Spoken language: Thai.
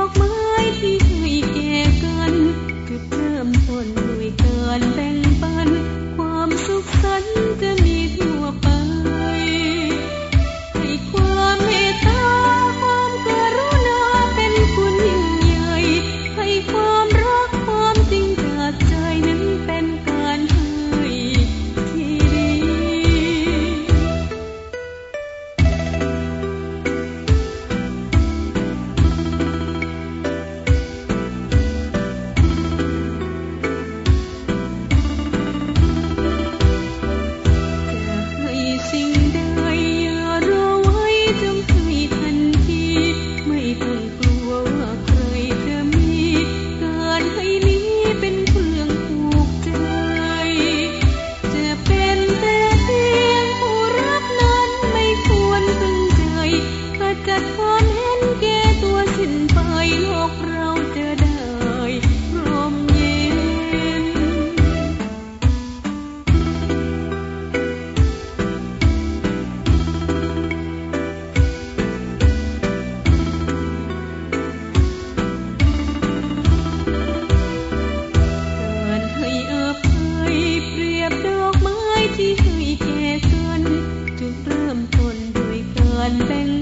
อกไม้ที่เคยแก่กันจุเริ่มต้นด้วยเกินแบ่ง and then